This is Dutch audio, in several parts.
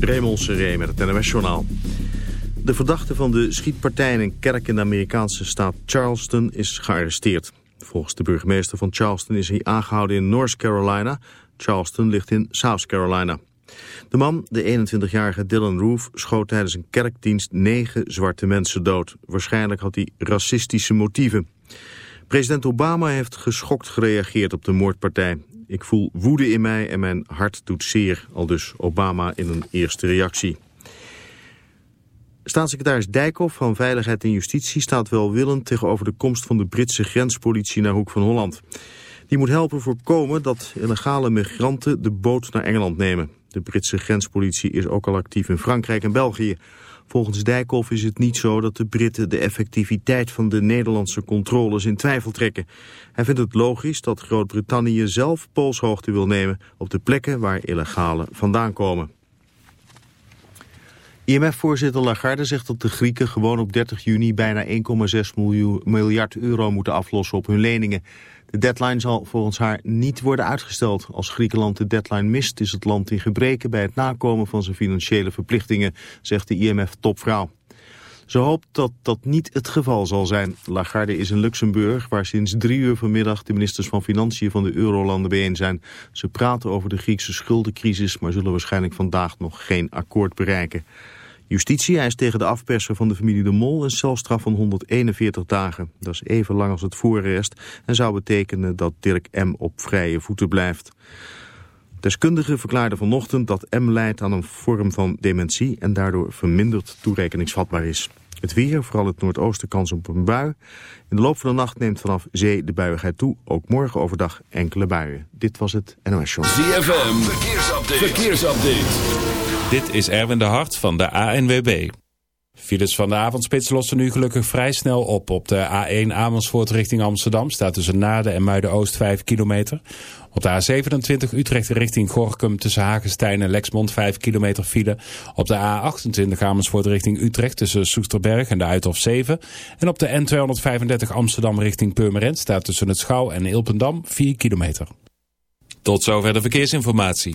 Raymond Seré met het NMS-journaal. De verdachte van de schietpartij in een kerk in de Amerikaanse staat Charleston is gearresteerd. Volgens de burgemeester van Charleston is hij aangehouden in North Carolina. Charleston ligt in South Carolina. De man, de 21-jarige Dylan Roof, schoot tijdens een kerkdienst negen zwarte mensen dood. Waarschijnlijk had hij racistische motieven. President Obama heeft geschokt gereageerd op de moordpartij. Ik voel woede in mij en mijn hart doet zeer, al dus Obama in een eerste reactie. Staatssecretaris Dijkhoff van Veiligheid en Justitie staat welwillend tegenover de komst van de Britse grenspolitie naar Hoek van Holland. Die moet helpen voorkomen dat illegale migranten de boot naar Engeland nemen. De Britse grenspolitie is ook al actief in Frankrijk en België. Volgens Dijkhoff is het niet zo dat de Britten de effectiviteit van de Nederlandse controles in twijfel trekken. Hij vindt het logisch dat Groot-Brittannië zelf polshoogte wil nemen op de plekken waar illegalen vandaan komen. IMF-voorzitter Lagarde zegt dat de Grieken gewoon op 30 juni bijna 1,6 miljard euro moeten aflossen op hun leningen. De deadline zal volgens haar niet worden uitgesteld. Als Griekenland de deadline mist is het land in gebreken bij het nakomen van zijn financiële verplichtingen, zegt de IMF-topvrouw. Ze hoopt dat dat niet het geval zal zijn. Lagarde is in Luxemburg, waar sinds drie uur vanmiddag de ministers van Financiën van de Eurolanden bijeen zijn. Ze praten over de Griekse schuldencrisis, maar zullen waarschijnlijk vandaag nog geen akkoord bereiken. Justitie eist tegen de afperser van de familie De Mol een celstraf van 141 dagen. Dat is even lang als het voorarrest en zou betekenen dat Dirk M. op vrije voeten blijft. Deskundigen verklaarden vanochtend dat M leidt aan een vorm van dementie en daardoor verminderd toerekeningsvatbaar is. Het weer, vooral het noordoosten kans op een bui. In de loop van de nacht neemt vanaf zee de buiigheid toe. Ook morgen overdag enkele buien. Dit was het NOS Show. ZFM, verkeersupdate. verkeersupdate. Dit is Erwin de Hart van de ANWB. Files van de avondspits lossen nu gelukkig vrij snel op. Op de A1 Amersfoort richting Amsterdam staat tussen Naarden en Muiden-Oost 5 kilometer. Op de A27 Utrecht richting Gorkum tussen Hagenstein en Lexmond 5 kilometer file. Op de A28 Amersfoort richting Utrecht tussen Soesterberg en de Uithof 7. En op de N235 Amsterdam richting Purmerend staat tussen het Schouw en Ilpendam 4 kilometer. Tot zover de verkeersinformatie.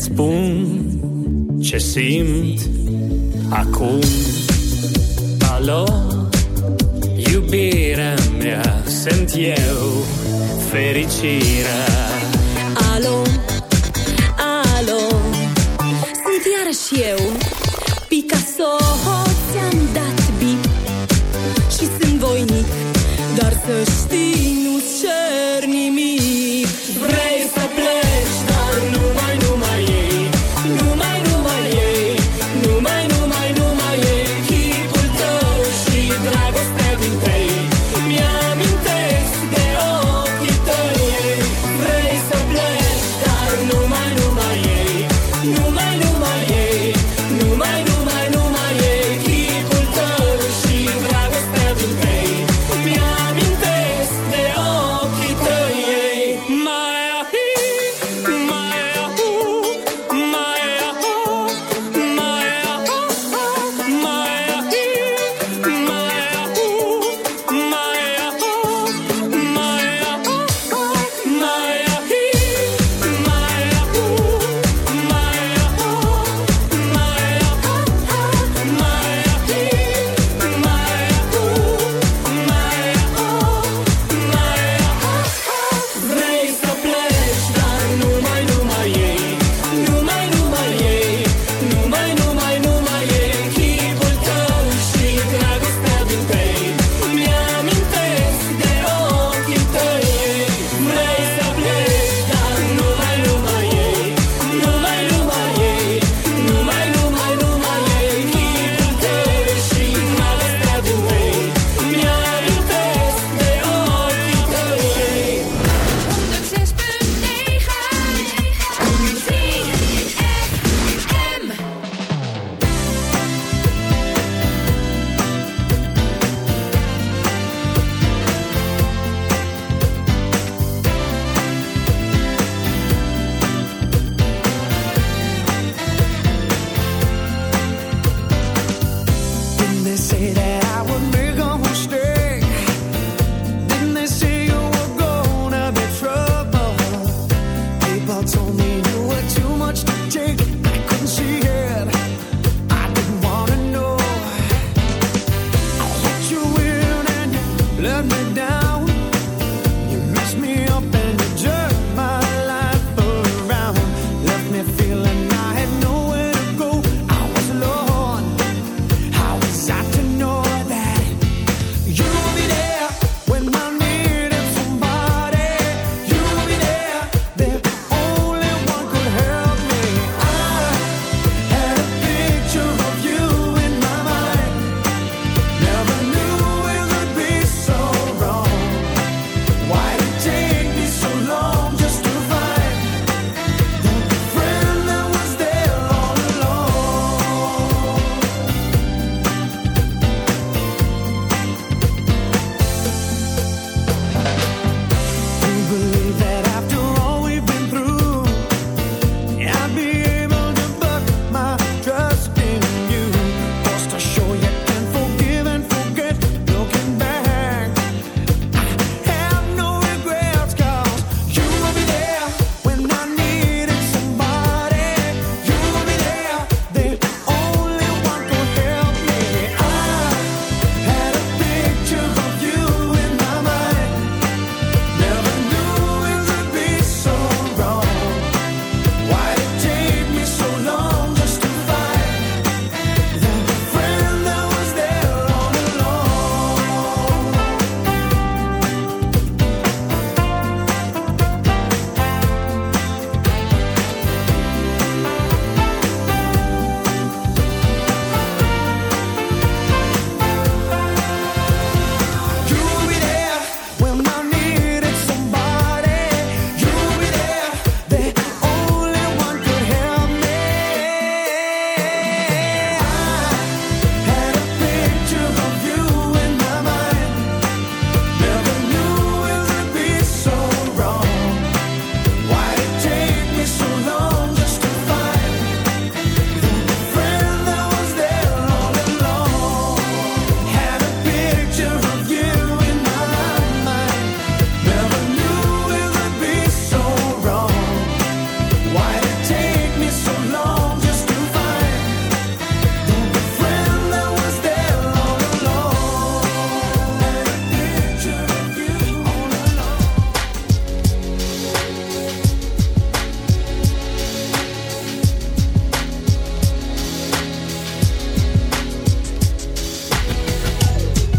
spun ce simt acum. Alo, iubirea mea, sunt eu fericirea.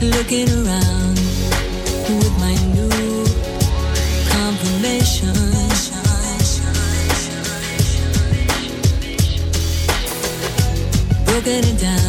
looking around with my new confirmation. Broken it down.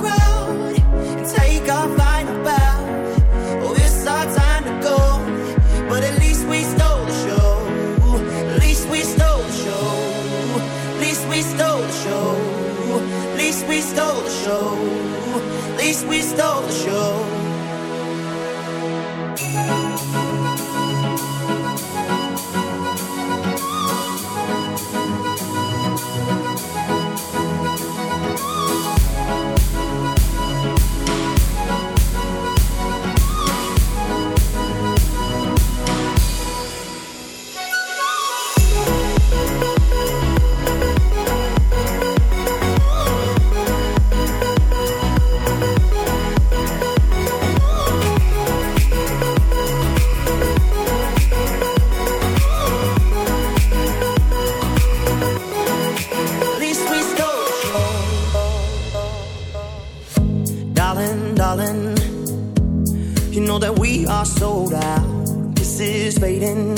that we are sold out. This is fading.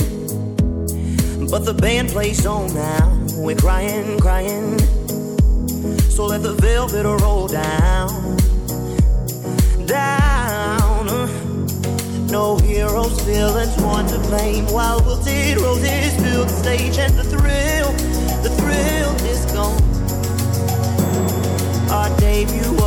But the band plays on now. We're crying, crying. So let the velvet roll down. Down. No heroes, villains, one to blame. While wilted roses fill the stage, and the thrill, the thrill is gone. Our debut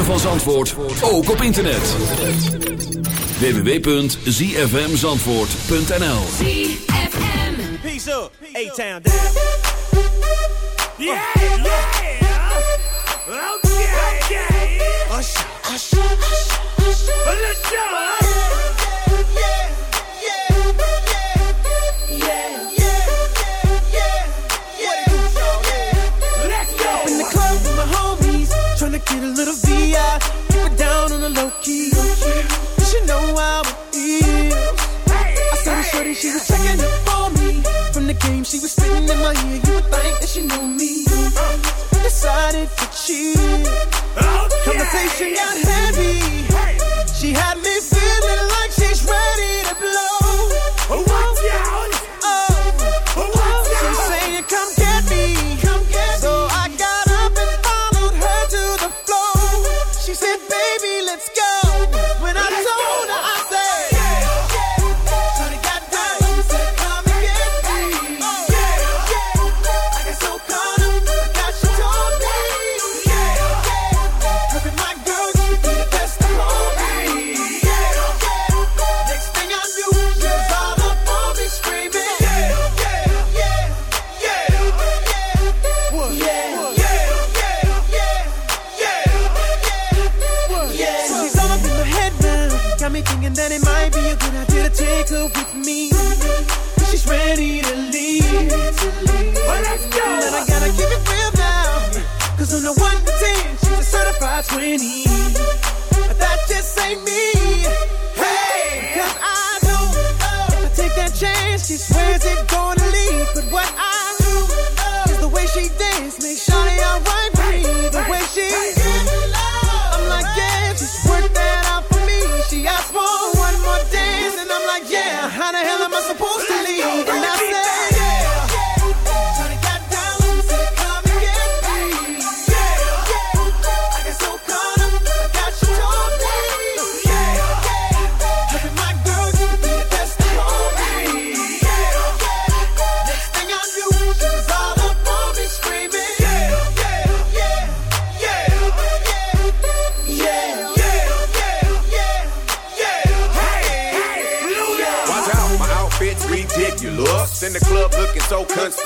ritme van Zandvoort, ook op internet. www.zfmzandvoort.nl Peace up, A-Town. Yeah, yeah. Okay. Let's go. Get a little saw the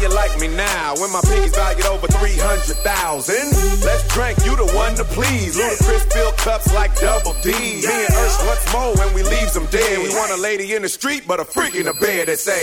You like me now when my pinky's valued over 300,000? Let's drink, you the one to please. Ludacris fill cups like double D. Me and Ursh, what's more when we leaves them dead? We want a lady in the street, but a freak in the bed that say,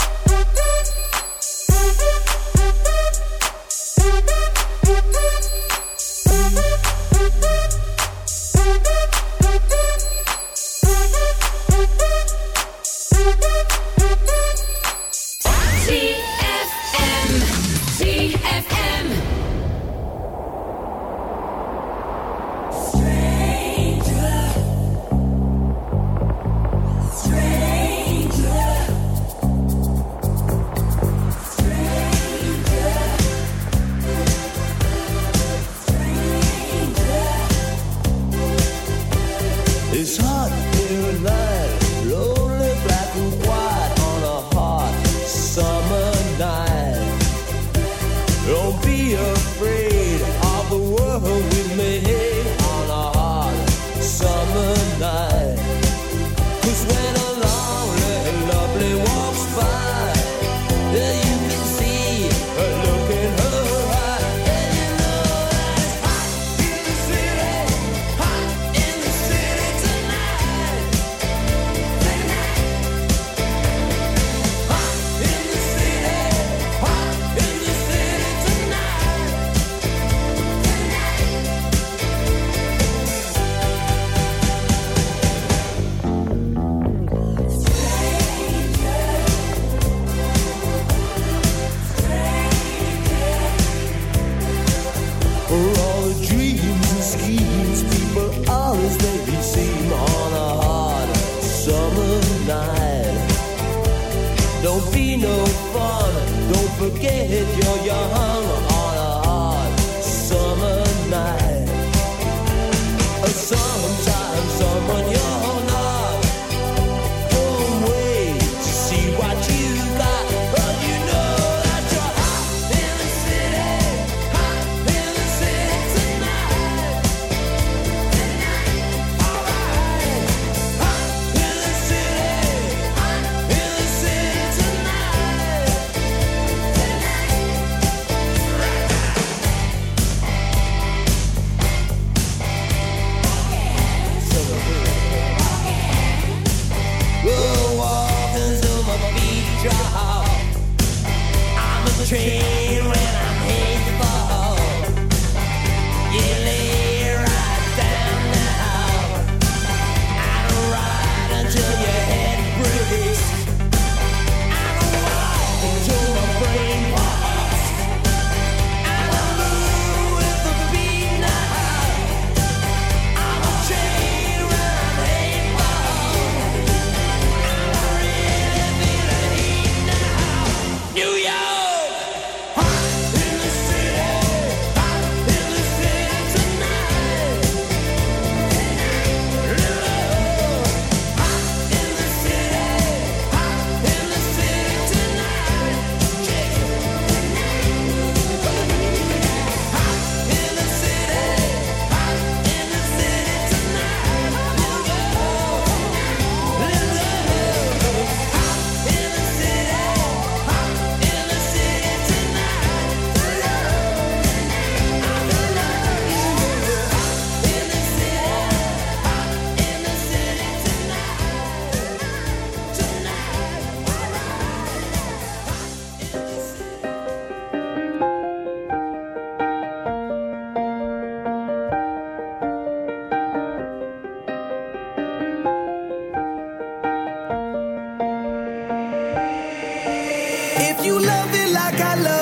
you love it like I love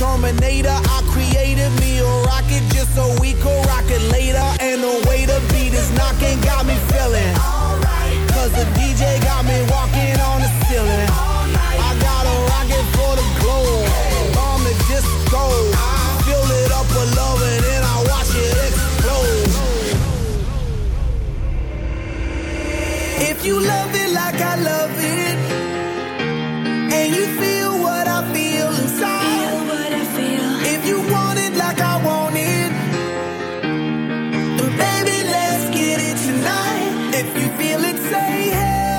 Terminator. will it say hey?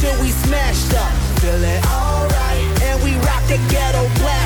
till we smashed up. feel it alright, and we rock the ghetto blast.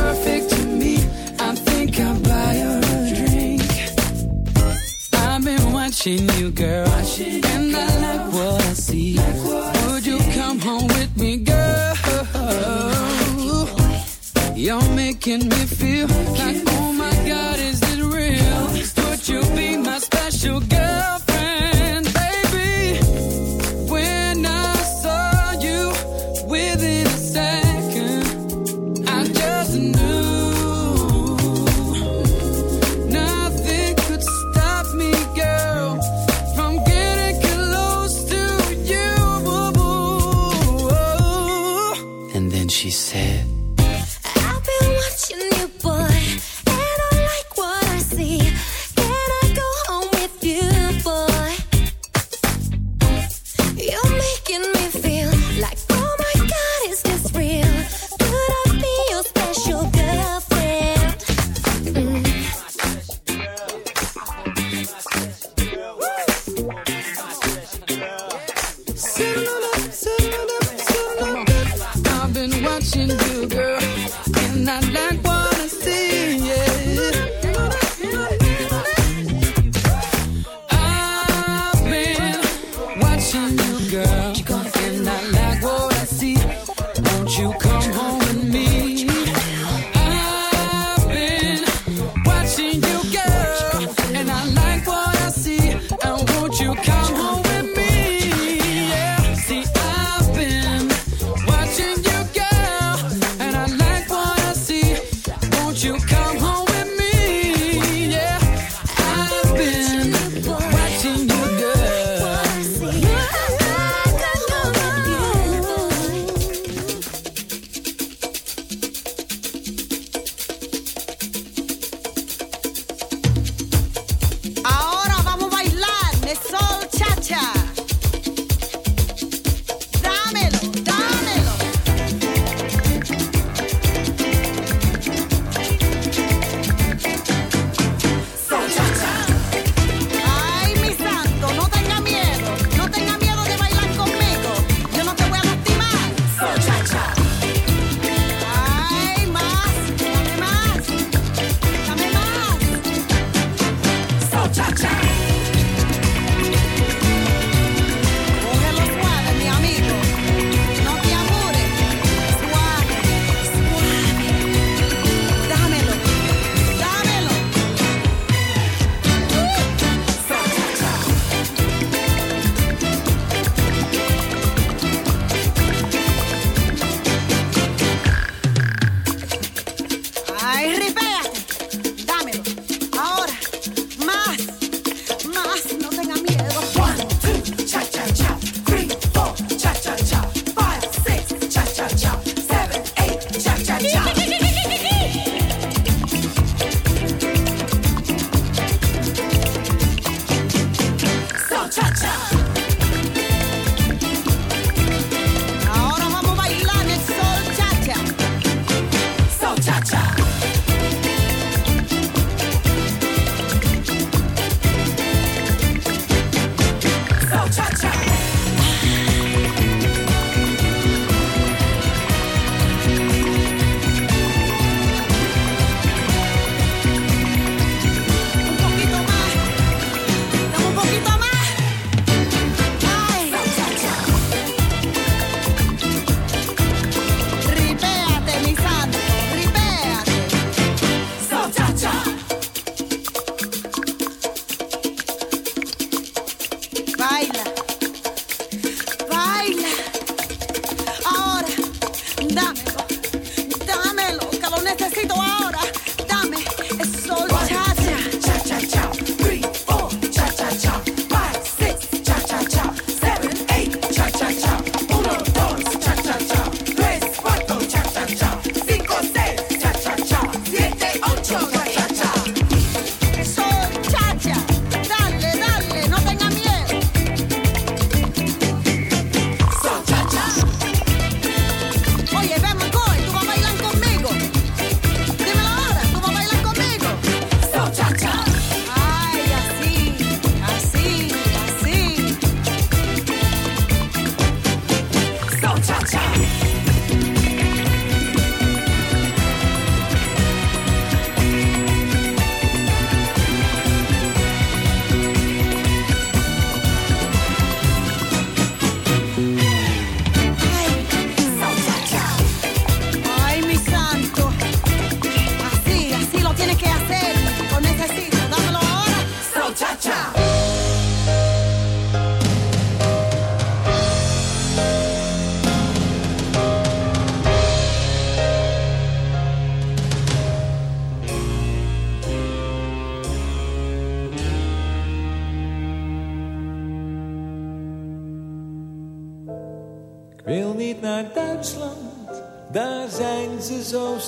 watching you, girl, and I like what I see. Would you come home with me, girl? You're making me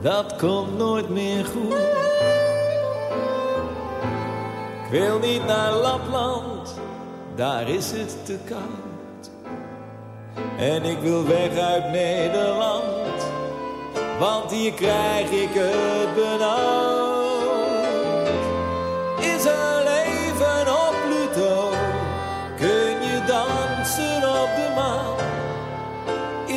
dat komt nooit meer goed. Ik wil niet naar Lapland, daar is het te koud. En ik wil weg uit Nederland, want hier krijg ik het benauwd. Is er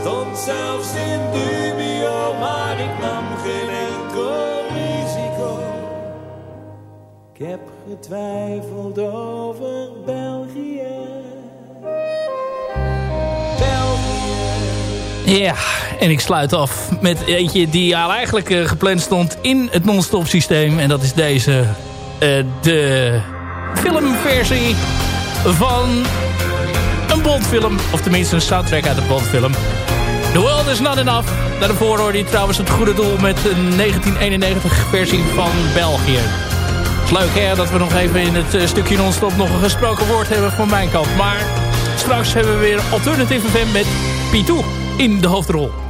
Stond zelfs in dubio, maar ik nam geen enkel risico. Ik heb getwijfeld over België. Ja, en ik sluit af met eentje die eigenlijk eh, gepland stond in het non-stop systeem. En dat is deze, eh, de filmversie van een Bondfilm. Of tenminste een soundtrack uit een Bondfilm. The World is Not Enough. Daarvoor hoorde je trouwens het goede doel met een 1991 versie van België. Leuk hè, dat we nog even in het eh, stukje non-stop nog een gesproken woord hebben van mijn kant. Maar straks hebben we weer Alternative FM met P2 in de hoofdrol.